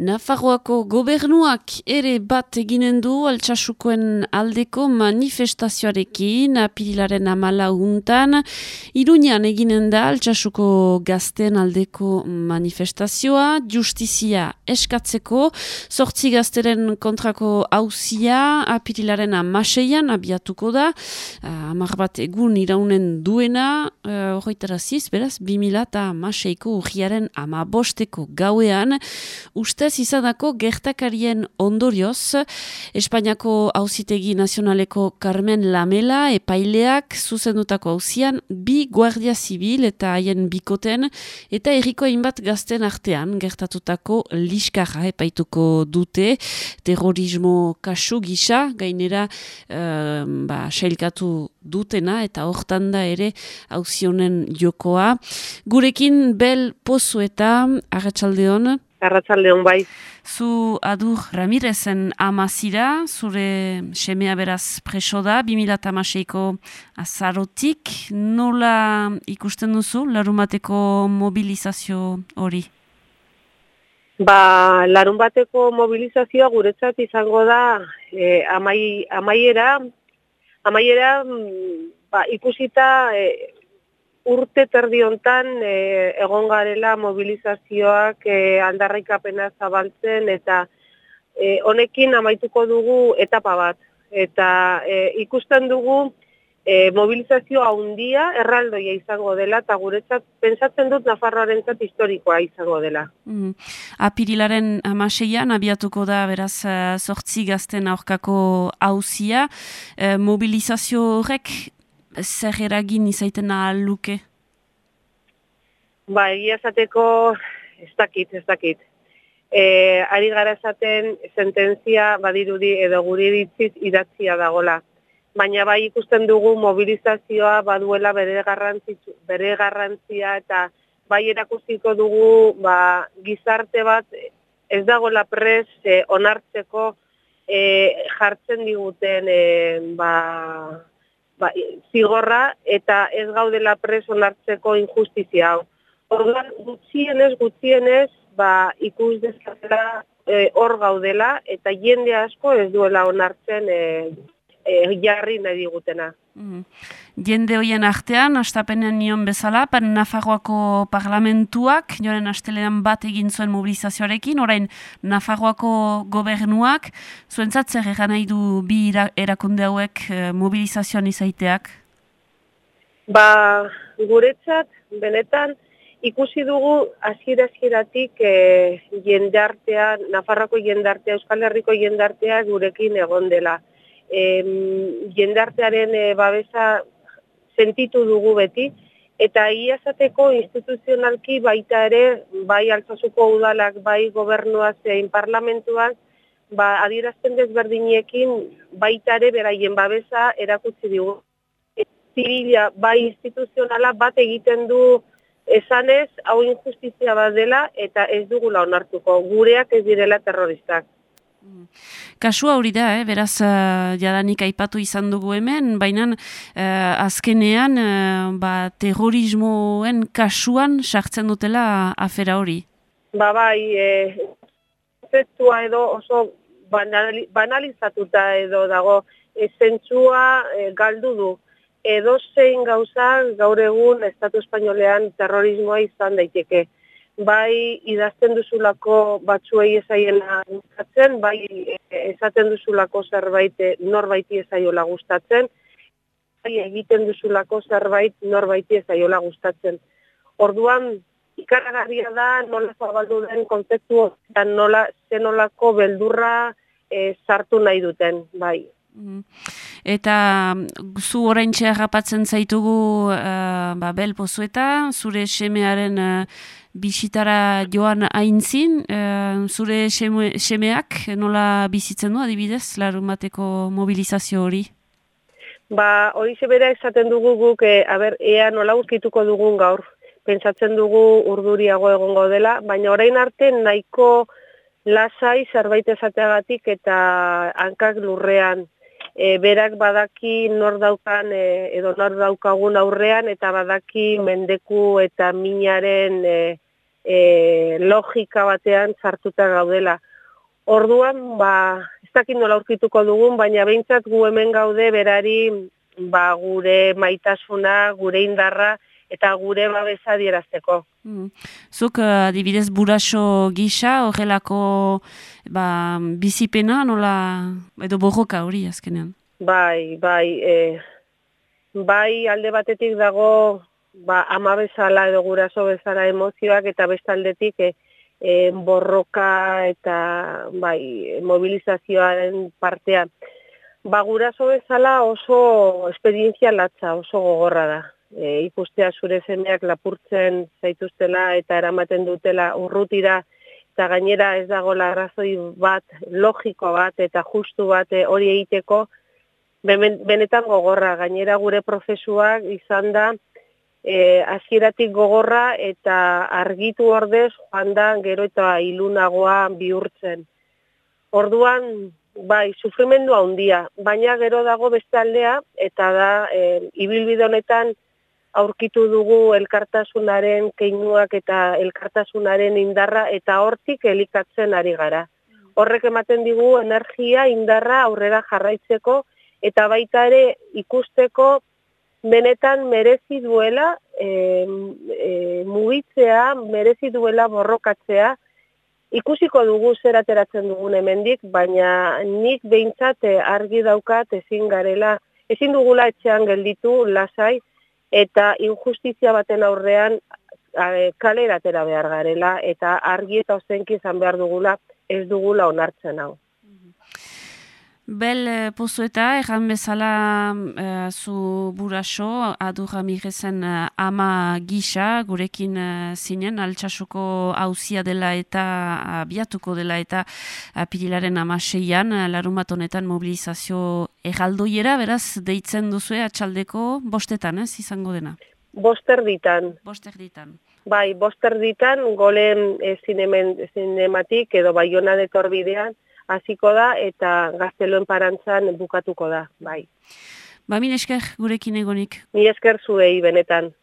Nafarroako gobernuak ere bat eginen du altsasukoen aldeko manifestazioarekin apirilaren amala untan. Iruñan eginen da altsasuko gazten aldeko manifestazioa, justizia eskatzeko, sortzi gazteren kontrako hauzia apirilaren amaseian abiatuko da, amar bat egun iraunen duena, horretara ziz, beraz, 2000 eta amaseiko urriaren amabosteko gauean, uste izanako gertakarien ondorioz, Espainiako hauzitegi nazionaleko Carmen Lamela epaileak zuzendutako hauzian bi guardia zibil eta haien bikoten eta erriko hainbat gazten artean gertatutako liskarra epaituko dute terrorismo kasu gisa gainera uh, ba, sailkatu dutena eta hortan da ere hauzionen jokoa. Gurekin bel pozu eta agatsaldeon Arratxaldeon bai. Zu adur Ramirezen amazira, zure semea beraz preso da, 2008ko azarotik, nola ikusten duzu larumateko mobilizazio hori? Ba, larun bateko mobilizazioa guretzat izango da e, amai, amaiera, amaiera mm, ba, ikusita e, urte terdi hontan e, egon garela mobilizazioak e, aldarrikapena zabaltzen eta e, honekin amaituko dugu etapa bat. Eta e, ikusten dugu e, mobilizazio handia erraldoia izango dela eta guretzat pensatzen dut Nafarroaren zat historikoa izango dela. Mm. Apirilaren amaseian abiatuko da beraz sortzi gazten aurkako hauzia. E, mobilizazio horrek zer eragin izaiten luke? Ba, egia esateko ez dakit, ez dakit. E, ari gara esaten sententzia badirudi edo guri ditziz idatzia dagola. Baina bai ikusten dugu mobilizazioa baduela bere, bere garrantzia eta bai erakustiko dugu ba, gizarte bat ez dagoela pres e, onartzeko e, jartzen diguten e, ba, ba, zigorra eta ez gaudela preso hartzeko injustizia hau. Orduan, gutxienez, gutxienez, ba, ikus dezatela e, hor gaudela eta jende asko ez duela onartzen e, e, jarri nahi digutena. Mm. Jende hoien artean, astapenen nion bezala, pan Nafarroako parlamentuak, joren astelean bat egin zuen mobilizazioarekin, orain Nafarroako gobernuak, zuen zatzer egan nahi du bi erakunde hauek eh, mobilizazioan izaiteak? Ba, guretzat, benetan, ikusi dugu hasiera-hasieratik e, jendartea, Nafarroako jendartea, Euskal Herriko jendartea gurekin egon dela em, jendartearen e, babesa sentitu dugu beti, eta iazateko instituzionalki baita ere, bai altzasuko udalak, bai gobernua zein parlamentuak, ba, adierazten desberdiniekin baita ere beraien babesa erakutsi dugu. Zibila, bai instituzionala bat egiten du esanez, hau injustizia bat dela, eta ez dugula onartuko, gureak ez direla terroristak. Kasua hori da, eh? beraz, uh, jadanik aipatu izan dugu hemen, baina uh, azkenean uh, ba, terrorismoen kasuan sartzen dutela afera hori. Ba bai, e, edo oso banalizatuta edo dago, e, zentzua galdu du. Edo zein gauza gaur egun Estatu Espainolean terrorismoa izan daiteke bai idazten duzulako batzuei ezaiela gustatzen, bai esaten duzulako zerbait norbaiti ezaiola gustatzen, bai egiten duzulako zerbait norbaiti ezaiola gustatzen. Orduan, ikaragarria da nola zabaldu den kontzeptu eta nola, zenolako beldurra e, sartu nahi duten, bai. Mm-hmm. Eta zu orain txerrapatzen zaitugu uh, ba, belpozueta, zure semearen uh, bisitara joan aintzin, uh, zure semeak nola bizitzen du adibidez, larumateko mobilizazio hori? Ba, hori sebera esaten dugu guk, e, aber, ea nola urkituko dugun gaur. Pentsatzen dugu urduriago egongo dela, baina orain arte nahiko lasai zerbait esateagatik eta hankak lurrean e, berak badaki nor daukan e, edo nor daukagun aurrean eta badaki mendeku eta minaren e, e, logika batean sartuta gaudela. Orduan, ba, ez dakit nola aurkituko dugun, baina behintzat gu hemen gaude berari ba, gure maitasuna, gure indarra, eta gure babesa dierazteko. Mm. Zuk, uh, adibidez, buraso gisa, horrelako ba, bizipena, nola, edo borroka hori azkenean? Bai, bai, e, bai alde batetik dago ba, ama bezala edo guraso bezala emozioak eta bestaldetik e, e, borroka eta bai, mobilizazioaren partean. Ba, guraso bezala oso esperientzia latza, oso gogorra da e, ikustea zure zemeak lapurtzen zaituztela eta eramaten dutela urrutira eta gainera ez dago arrazoi bat, logiko bat eta justu bat e, hori egiteko benetan gogorra. Gainera gure prozesuak izan da e, hasieratik gogorra eta argitu ordez joan da gero eta ilunagoa bihurtzen. Orduan, bai, sufrimendu handia, baina gero dago beste aldea eta da e, ibilbide honetan aurkitu dugu elkartasunaren keinuak eta elkartasunaren indarra eta hortik elikatzen ari gara. Horrek ematen digu energia indarra aurrera jarraitzeko eta baita ere ikusteko benetan merezi duela e, e, mugitzea, merezi duela borrokatzea, ikusiko dugu zer ateratzen dugun hemendik, baina nik behintzat argi daukat ezin garela, ezin dugula etxean gelditu lasai, eta injustizia baten aurrean kalera atera behar garela eta argi eta ozenki izan behar dugula ez dugula onartzen hau. Bel eh, pozu eta erran bezala uh, zu buraso adurra mirezen uh, ama gisa gurekin uh, zinen altxasuko hauzia dela eta abiatuko dela eta apirilaren amaseian uh, larumat honetan mobilizazio erraldoiera beraz deitzen duzu atxaldeko bostetan ez izango dena? Boster ditan. Boster ditan. Bai, boster ditan golen e, zinematik edo baiona detorbidean hasiko da eta gazteloen parantzan bukatuko da, bai. Ba, min esker gurekin egonik. Mi esker zuei benetan.